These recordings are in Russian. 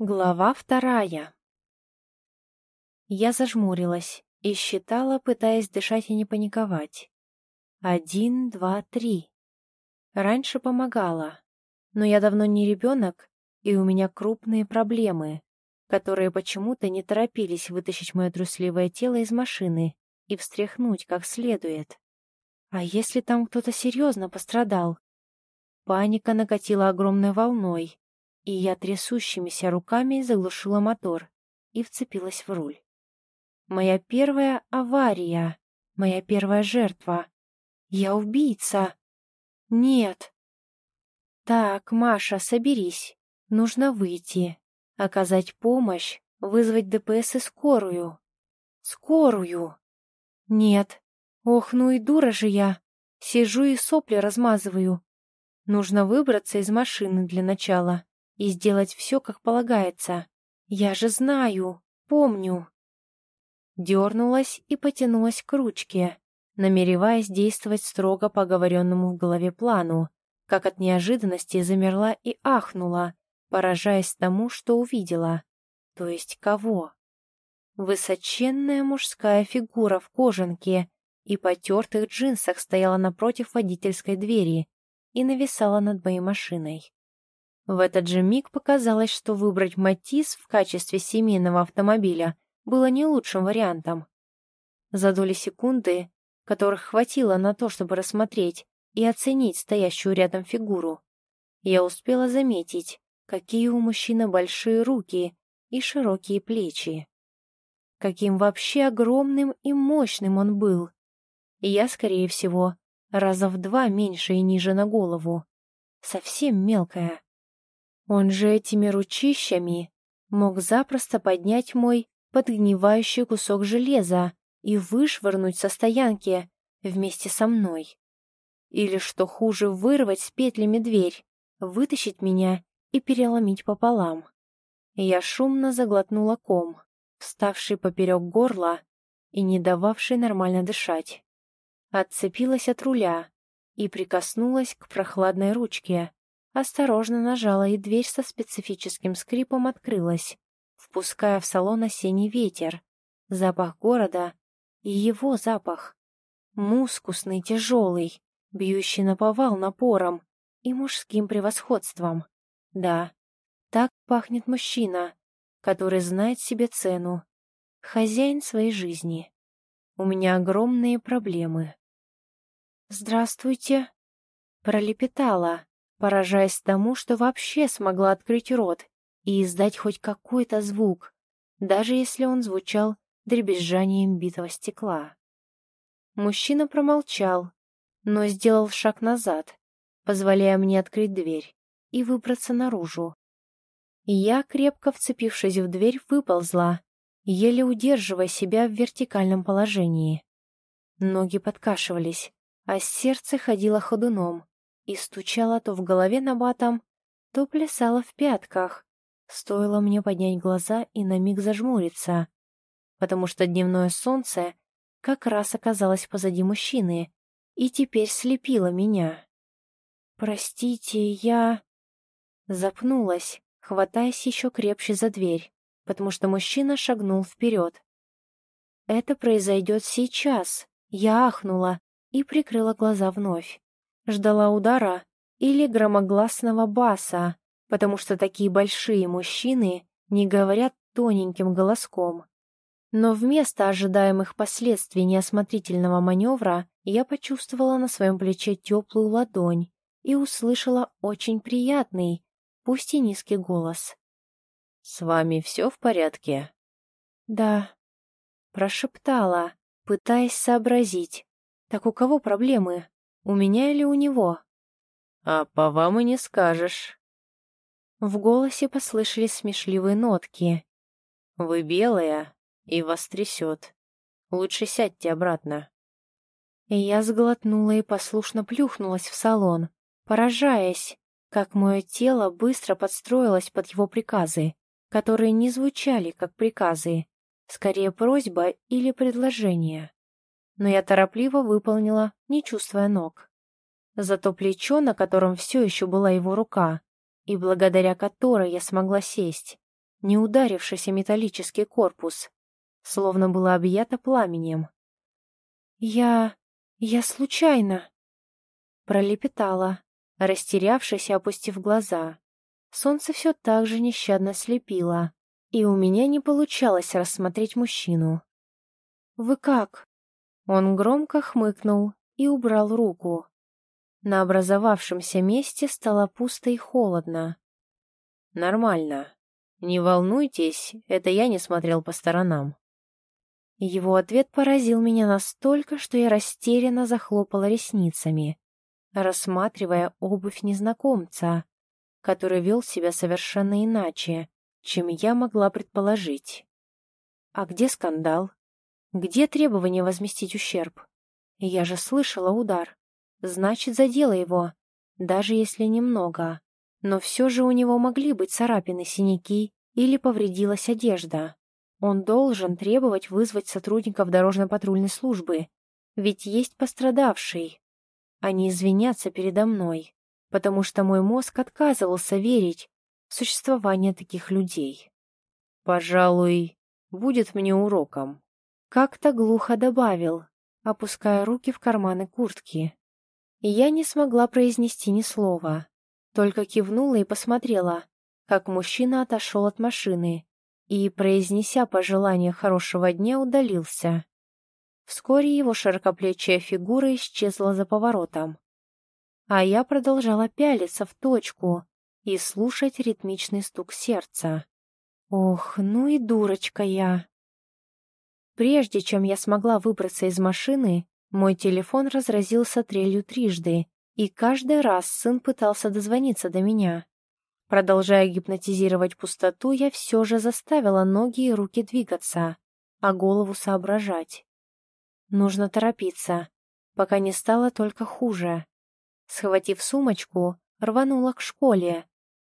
Глава вторая. Я зажмурилась и считала, пытаясь дышать и не паниковать. Один, два, три. Раньше помогала, но я давно не ребенок, и у меня крупные проблемы, которые почему-то не торопились вытащить мое трусливое тело из машины и встряхнуть как следует. А если там кто-то серьезно пострадал? Паника накатила огромной волной, и я трясущимися руками заглушила мотор и вцепилась в руль. Моя первая авария, моя первая жертва. Я убийца. Нет. Так, Маша, соберись. Нужно выйти, оказать помощь, вызвать ДПС и скорую. Скорую. Нет. Ох, ну и дура же я. Сижу и сопли размазываю. Нужно выбраться из машины для начала и сделать все, как полагается. Я же знаю, помню. Дернулась и потянулась к ручке, намереваясь действовать строго по оговоренному в голове плану, как от неожиданности замерла и ахнула, поражаясь тому, что увидела. То есть кого? Высоченная мужская фигура в кожанке и потертых джинсах стояла напротив водительской двери и нависала над моей машиной. В этот же миг показалось, что выбрать Матис в качестве семейного автомобиля было не лучшим вариантом. За доли секунды, которых хватило на то, чтобы рассмотреть и оценить стоящую рядом фигуру, я успела заметить, какие у мужчины большие руки и широкие плечи. Каким вообще огромным и мощным он был. И я, скорее всего, раза в два меньше и ниже на голову. Совсем мелкая. Он же этими ручищами мог запросто поднять мой подгнивающий кусок железа и вышвырнуть со стоянки вместе со мной. Или, что хуже, вырвать с петлями дверь, вытащить меня и переломить пополам. Я шумно заглотнула ком, вставший поперек горла и не дававший нормально дышать. Отцепилась от руля и прикоснулась к прохладной ручке, Осторожно нажала, и дверь со специфическим скрипом открылась, впуская в салон осенний ветер, запах города и его запах. Мускусный, тяжелый, бьющий на повал напором и мужским превосходством. Да, так пахнет мужчина, который знает себе цену, хозяин своей жизни. У меня огромные проблемы. «Здравствуйте», — пролепетала, поражаясь тому, что вообще смогла открыть рот и издать хоть какой-то звук, даже если он звучал дребезжанием битого стекла. Мужчина промолчал, но сделал шаг назад, позволяя мне открыть дверь и выбраться наружу. Я, крепко вцепившись в дверь, выползла, еле удерживая себя в вертикальном положении. Ноги подкашивались, а сердце ходило ходуном, и стучала то в голове на батом, то плясала в пятках. Стоило мне поднять глаза и на миг зажмуриться, потому что дневное солнце как раз оказалось позади мужчины и теперь слепило меня. «Простите, я...» Запнулась, хватаясь еще крепче за дверь, потому что мужчина шагнул вперед. «Это произойдет сейчас», я ахнула и прикрыла глаза вновь. Ждала удара или громогласного баса, потому что такие большие мужчины не говорят тоненьким голоском. Но вместо ожидаемых последствий неосмотрительного маневра я почувствовала на своем плече теплую ладонь и услышала очень приятный, пусть и низкий голос. «С вами все в порядке?» «Да», — прошептала, пытаясь сообразить. «Так у кого проблемы?» У меня или у него? А по вам и не скажешь. В голосе послышались смешливые нотки. Вы белая, и вас трясет. Лучше сядьте обратно. Я сглотнула и послушно плюхнулась в салон, поражаясь, как мое тело быстро подстроилось под его приказы, которые не звучали как приказы, скорее просьба или предложение но я торопливо выполнила, не чувствуя ног. Зато плечо, на котором все еще была его рука, и благодаря которой я смогла сесть, не ударившись о металлический корпус, словно было объято пламенем. «Я... я случайно...» Пролепетала, растерявшись и опустив глаза. Солнце все так же нещадно слепило, и у меня не получалось рассмотреть мужчину. «Вы как?» Он громко хмыкнул и убрал руку. На образовавшемся месте стало пусто и холодно. «Нормально. Не волнуйтесь, это я не смотрел по сторонам». Его ответ поразил меня настолько, что я растерянно захлопала ресницами, рассматривая обувь незнакомца, который вел себя совершенно иначе, чем я могла предположить. А где скандал? Где требование возместить ущерб? Я же слышала удар. Значит, задела его, даже если немного. Но все же у него могли быть царапины, синяки или повредилась одежда. Он должен требовать вызвать сотрудников дорожно-патрульной службы, ведь есть пострадавший. Они извинятся передо мной, потому что мой мозг отказывался верить в существование таких людей. Пожалуй, будет мне уроком. Как-то глухо добавил, опуская руки в карманы куртки. Я не смогла произнести ни слова, только кивнула и посмотрела, как мужчина отошел от машины и, произнеся пожелание хорошего дня, удалился. Вскоре его широкоплечья фигура исчезла за поворотом. А я продолжала пялиться в точку и слушать ритмичный стук сердца. Ох, ну и дурочка я. Прежде чем я смогла выбраться из машины, мой телефон разразился трелью трижды, и каждый раз сын пытался дозвониться до меня. Продолжая гипнотизировать пустоту, я все же заставила ноги и руки двигаться, а голову соображать. Нужно торопиться, пока не стало только хуже. Схватив сумочку, рванула к школе,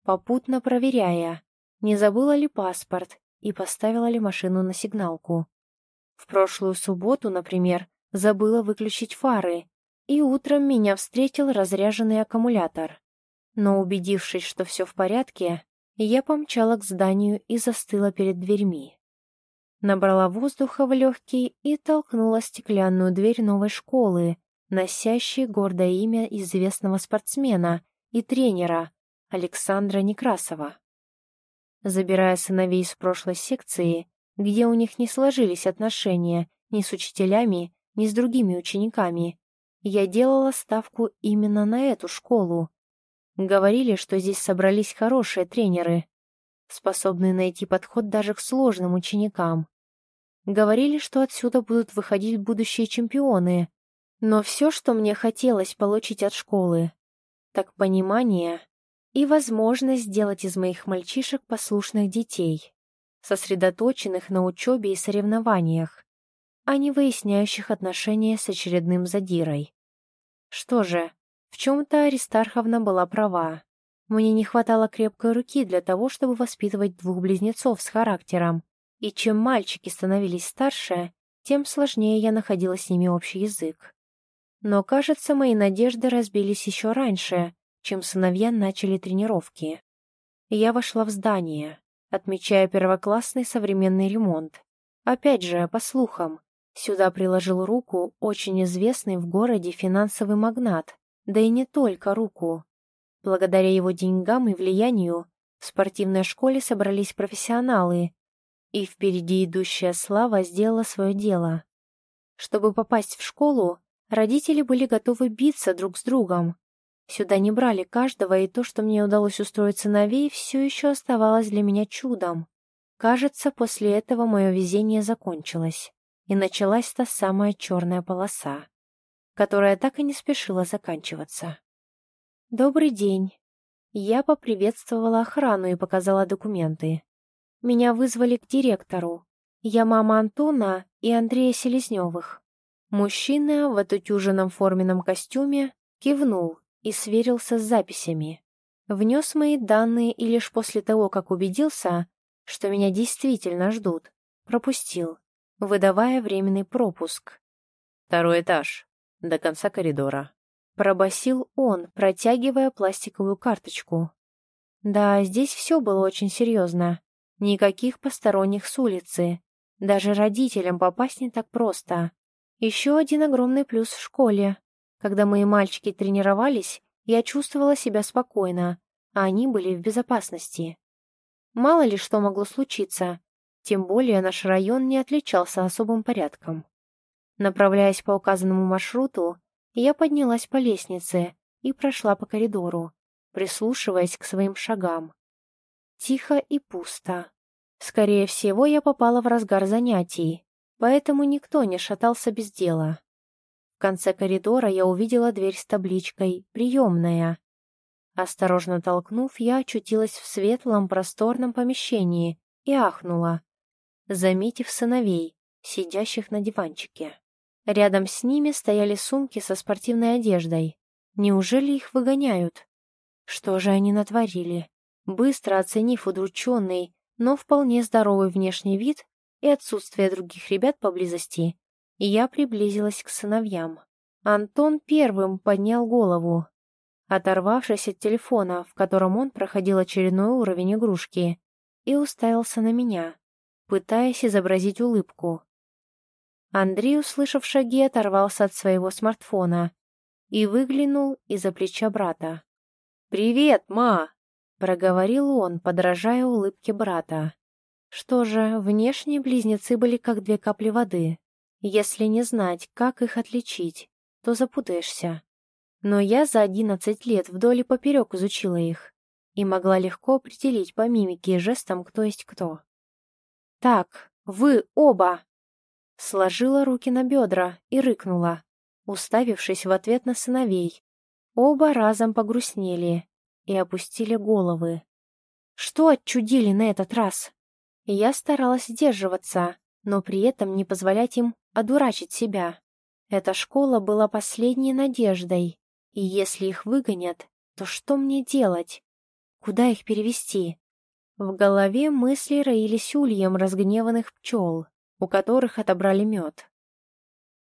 попутно проверяя, не забыла ли паспорт и поставила ли машину на сигналку. В прошлую субботу, например, забыла выключить фары, и утром меня встретил разряженный аккумулятор. Но убедившись, что все в порядке, я помчала к зданию и застыла перед дверьми. Набрала воздуха в легкие и толкнула стеклянную дверь новой школы, носящей гордое имя известного спортсмена и тренера Александра Некрасова. Забирая сыновей из прошлой секции, где у них не сложились отношения ни с учителями, ни с другими учениками. Я делала ставку именно на эту школу. Говорили, что здесь собрались хорошие тренеры, способные найти подход даже к сложным ученикам. Говорили, что отсюда будут выходить будущие чемпионы. Но все, что мне хотелось получить от школы, так понимание и возможность сделать из моих мальчишек послушных детей сосредоточенных на учебе и соревнованиях, а не выясняющих отношения с очередным задирой. Что же, в чем-то Аристарховна была права. Мне не хватало крепкой руки для того, чтобы воспитывать двух близнецов с характером, и чем мальчики становились старше, тем сложнее я находила с ними общий язык. Но, кажется, мои надежды разбились еще раньше, чем сыновья начали тренировки. Я вошла в здание отмечая первоклассный современный ремонт. Опять же, по слухам, сюда приложил руку очень известный в городе финансовый магнат, да и не только руку. Благодаря его деньгам и влиянию в спортивной школе собрались профессионалы, и впереди идущая слава сделала свое дело. Чтобы попасть в школу, родители были готовы биться друг с другом, Сюда не брали каждого, и то, что мне удалось устроить сыновей, все еще оставалось для меня чудом. Кажется, после этого мое везение закончилось, и началась та самая черная полоса, которая так и не спешила заканчиваться. «Добрый день». Я поприветствовала охрану и показала документы. Меня вызвали к директору. Я мама Антона и Андрея Селезневых. Мужчина в отутюженном форменном костюме кивнул и сверился с записями. Внес мои данные и лишь после того, как убедился, что меня действительно ждут, пропустил, выдавая временный пропуск. «Второй этаж, до конца коридора», — пробасил он, протягивая пластиковую карточку. Да, здесь все было очень серьезно. Никаких посторонних с улицы. Даже родителям попасть не так просто. Еще один огромный плюс в школе. Когда мои мальчики тренировались, я чувствовала себя спокойно, а они были в безопасности. Мало ли что могло случиться, тем более наш район не отличался особым порядком. Направляясь по указанному маршруту, я поднялась по лестнице и прошла по коридору, прислушиваясь к своим шагам. Тихо и пусто. Скорее всего, я попала в разгар занятий, поэтому никто не шатался без дела. В конце коридора я увидела дверь с табличкой «Приемная». Осторожно толкнув, я очутилась в светлом просторном помещении и ахнула, заметив сыновей, сидящих на диванчике. Рядом с ними стояли сумки со спортивной одеждой. Неужели их выгоняют? Что же они натворили? Быстро оценив удрученный, но вполне здоровый внешний вид и отсутствие других ребят поблизости, я приблизилась к сыновьям. Антон первым поднял голову. Оторвавшись от телефона, в котором он проходил очередной уровень игрушки, и уставился на меня, пытаясь изобразить улыбку. Андрей, услышав шаги, оторвался от своего смартфона и выглянул из-за плеча брата. «Привет, ма!» — проговорил он, подражая улыбке брата. Что же, внешне близнецы были как две капли воды. Если не знать, как их отличить, то запутаешься. Но я за одиннадцать лет вдоль и поперек изучила их и могла легко определить по мимике и жестам, кто есть кто. «Так, вы оба!» Сложила руки на бедра и рыкнула, уставившись в ответ на сыновей. Оба разом погрустнели и опустили головы. Что отчудили на этот раз? Я старалась сдерживаться, но при этом не позволять им одурачить себя. Эта школа была последней надеждой, и если их выгонят, то что мне делать? Куда их перевести? В голове мысли роились ульем разгневанных пчел у которых отобрали мед.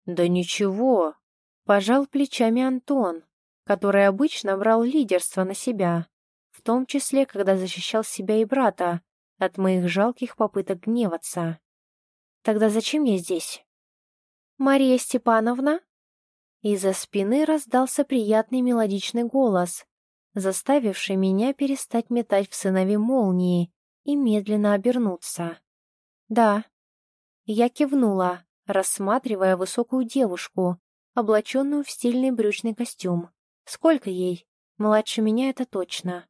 «Да ничего», — пожал плечами Антон, который обычно брал лидерство на себя, в том числе, когда защищал себя и брата от моих жалких попыток гневаться. «Тогда зачем я здесь?» «Мария Степановна?» Из-за спины раздался приятный мелодичный голос, заставивший меня перестать метать в сынове молнии и медленно обернуться. «Да», я кивнула, рассматривая высокую девушку, облаченную в стильный брючный костюм. Сколько ей? Младше меня это точно.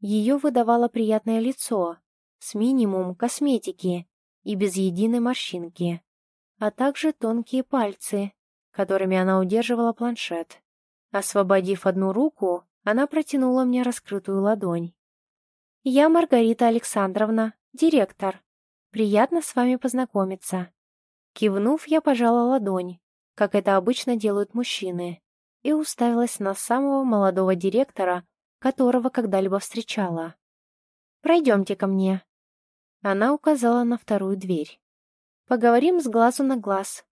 Ее выдавало приятное лицо, с минимум косметики и без единой морщинки, а также тонкие пальцы, которыми она удерживала планшет. Освободив одну руку, она протянула мне раскрытую ладонь. «Я Маргарита Александровна, директор. Приятно с вами познакомиться». Кивнув, я пожала ладонь, как это обычно делают мужчины, и уставилась на самого молодого директора, которого когда-либо встречала. «Пройдемте ко мне». Она указала на вторую дверь. «Поговорим с глазу на глаз».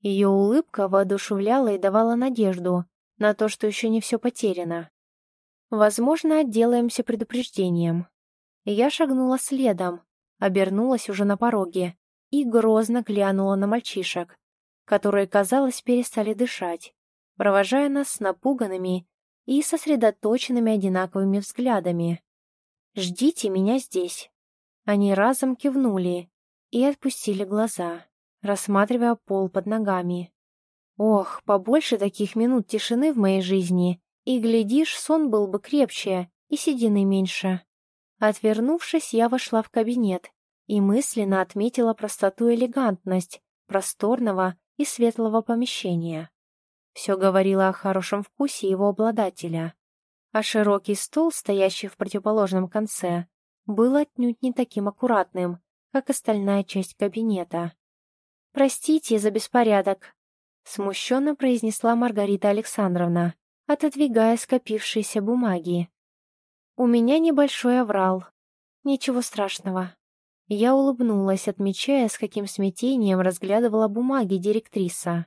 Ее улыбка воодушевляла и давала надежду на то, что еще не все потеряно. Возможно, отделаемся предупреждением. Я шагнула следом, обернулась уже на пороге и грозно глянула на мальчишек, которые, казалось, перестали дышать, провожая нас с напуганными и сосредоточенными одинаковыми взглядами. «Ждите меня здесь». Они разом кивнули и отпустили глаза, рассматривая пол под ногами. Ох, побольше таких минут тишины в моей жизни, и, глядишь, сон был бы крепче и седины меньше. Отвернувшись, я вошла в кабинет и мысленно отметила простоту и элегантность просторного и светлого помещения. Все говорило о хорошем вкусе его обладателя, а широкий стол, стоящий в противоположном конце, был отнюдь не таким аккуратным, как остальная часть кабинета. «Простите за беспорядок», — смущенно произнесла Маргарита Александровна, отодвигая скопившиеся бумаги. У меня небольшой оврал. Ничего страшного. Я улыбнулась, отмечая, с каким смятением разглядывала бумаги директриса.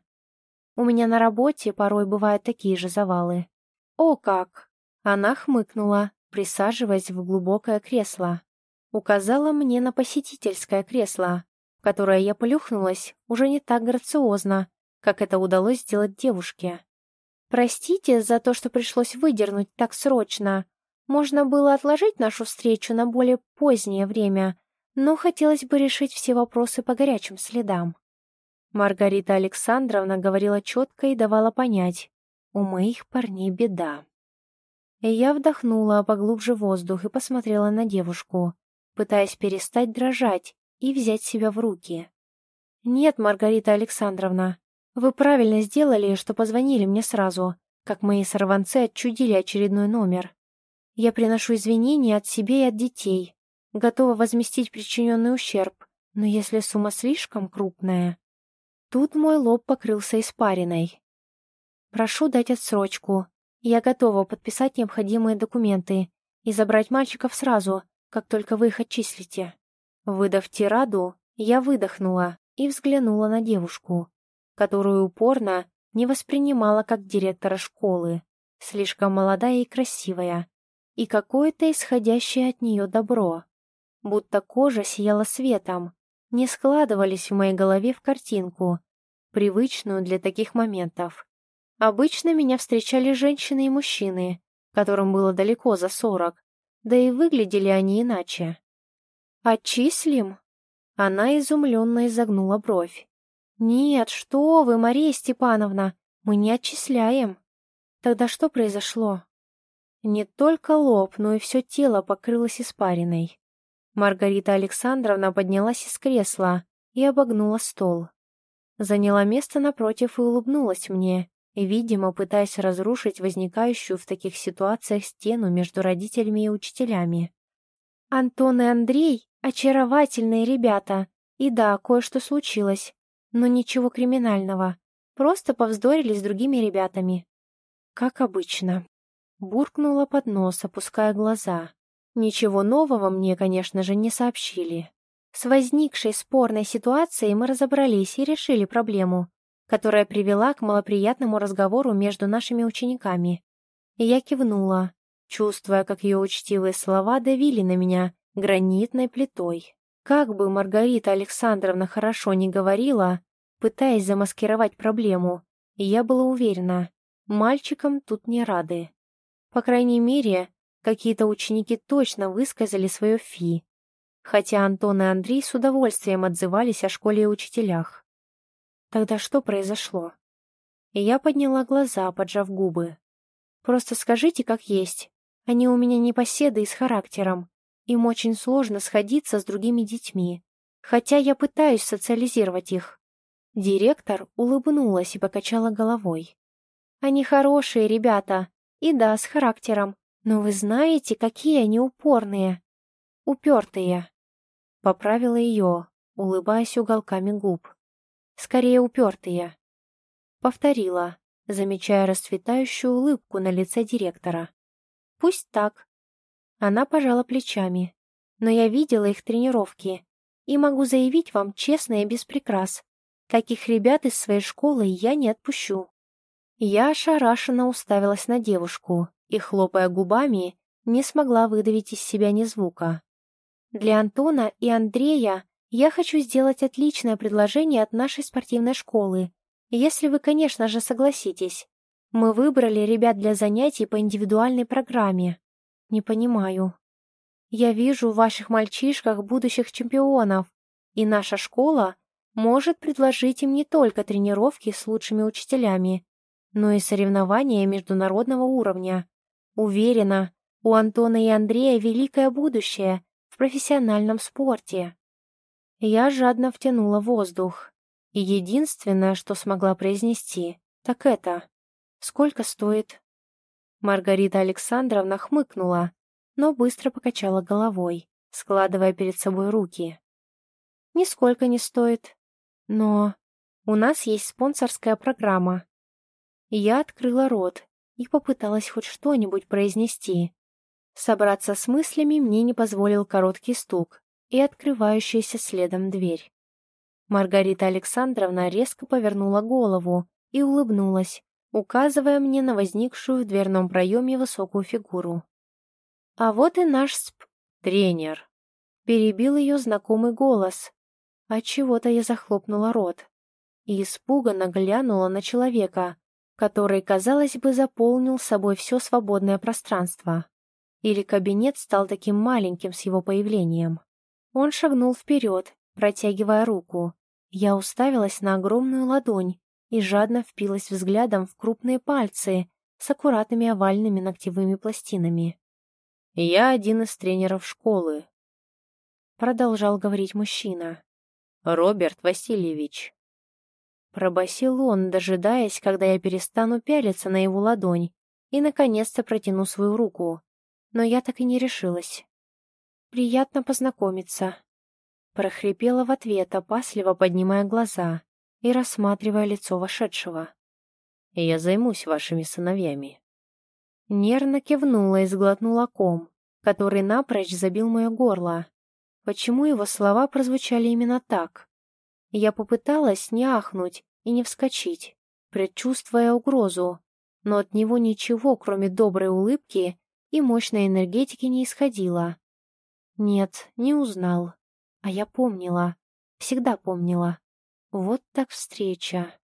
У меня на работе порой бывают такие же завалы. О как! Она хмыкнула, присаживаясь в глубокое кресло. Указала мне на посетительское кресло, в которое я плюхнулась уже не так грациозно, как это удалось сделать девушке. «Простите за то, что пришлось выдернуть так срочно. Можно было отложить нашу встречу на более позднее время, но хотелось бы решить все вопросы по горячим следам». Маргарита Александровна говорила четко и давала понять, у моих парней беда. Я вдохнула поглубже воздух и посмотрела на девушку, пытаясь перестать дрожать и взять себя в руки. «Нет, Маргарита Александровна, вы правильно сделали, что позвонили мне сразу, как мои сорванцы отчудили очередной номер. Я приношу извинения от себя и от детей, готова возместить причиненный ущерб, но если сумма слишком крупная...» Тут мой лоб покрылся испариной. «Прошу дать отсрочку. Я готова подписать необходимые документы и забрать мальчиков сразу, как только вы их отчислите». Выдав тираду, я выдохнула и взглянула на девушку, которую упорно не воспринимала как директора школы, слишком молодая и красивая, и какое-то исходящее от нее добро. Будто кожа сияла светом, не складывались в моей голове в картинку, привычную для таких моментов. Обычно меня встречали женщины и мужчины, которым было далеко за сорок, да и выглядели они иначе. «Отчислим?» Она изумленно изогнула бровь. «Нет, что вы, Мария Степановна, мы не отчисляем». Тогда что произошло? Не только лоб, но и все тело покрылось испариной. Маргарита Александровна поднялась из кресла и обогнула стол. Заняла место напротив и улыбнулась мне, видимо, пытаясь разрушить возникающую в таких ситуациях стену между родителями и учителями. «Антон и Андрей — очаровательные ребята, и да, кое-что случилось, но ничего криминального, просто повздорили с другими ребятами. Как обычно». Буркнула под нос, опуская глаза. Ничего нового мне, конечно же, не сообщили. С возникшей спорной ситуацией мы разобрались и решили проблему, которая привела к малоприятному разговору между нашими учениками. Я кивнула, чувствуя, как ее учтивые слова давили на меня гранитной плитой. Как бы Маргарита Александровна хорошо не говорила, пытаясь замаскировать проблему, я была уверена, мальчикам тут не рады. По крайней мере, Какие-то ученики точно высказали свое фи, хотя Антон и Андрей с удовольствием отзывались о школе и учителях. Тогда что произошло? И я подняла глаза, поджав губы. Просто скажите, как есть. Они у меня непоседы и с характером. Им очень сложно сходиться с другими детьми, хотя я пытаюсь социализировать их. Директор улыбнулась и покачала головой. Они хорошие ребята, и да, с характером, но вы знаете, какие они упорные. Упертые. Поправила ее, улыбаясь уголками губ. Скорее упертые. Повторила, замечая расцветающую улыбку на лице директора. Пусть так. Она пожала плечами. Но я видела их тренировки. И могу заявить вам честно и без прикрас. Таких ребят из своей школы я не отпущу. Я ошарашенно уставилась на девушку, и, хлопая губами, не смогла выдавить из себя ни звука. Для Антона и Андрея я хочу сделать отличное предложение от нашей спортивной школы, если вы, конечно же, согласитесь. Мы выбрали ребят для занятий по индивидуальной программе. Не понимаю. Я вижу в ваших мальчишках будущих чемпионов, и наша школа может предложить им не только тренировки с лучшими учителями, но и соревнования международного уровня. Уверена, у Антона и Андрея великое будущее в профессиональном спорте. Я жадно втянула воздух. И единственное, что смогла произнести, так это «Сколько стоит?» Маргарита Александровна хмыкнула, но быстро покачала головой, складывая перед собой руки. «Нисколько не стоит. Но у нас есть спонсорская программа». Я открыла рот и попыталась хоть что-нибудь произнести. Собраться с мыслями мне не позволил короткий стук и открывающаяся следом дверь. Маргарита Александровна резко повернула голову и улыбнулась, указывая мне на возникшую в дверном проеме высокую фигуру. «А вот и наш сп... тренер», — Перебил ее знакомый голос. Отчего-то я захлопнула рот и испуганно глянула на человека, который, казалось бы, заполнил собой все свободное пространство. Или кабинет стал таким маленьким с его появлением. Он шагнул вперед, протягивая руку. Я уставилась на огромную ладонь и жадно впилась взглядом в крупные пальцы с аккуратными овальными ногтевыми пластинами. «Я один из тренеров школы», — продолжал говорить мужчина. «Роберт Васильевич». Пробасил он, дожидаясь, когда я перестану пялиться на его ладонь и, наконец-то, протяну свою руку. Но я так и не решилась. «Приятно познакомиться», — прохрипела в ответ, опасливо поднимая глаза и рассматривая лицо вошедшего. «Я займусь вашими сыновьями». Нервно кивнула и сглотнула ком, который напрочь забил мое горло. Почему его слова прозвучали именно так? Я попыталась не ахнуть и не вскочить, предчувствуя угрозу, но от него ничего, кроме доброй улыбки и мощной энергетики, не исходило. Нет, не узнал. А я помнила, всегда помнила. Вот так встреча.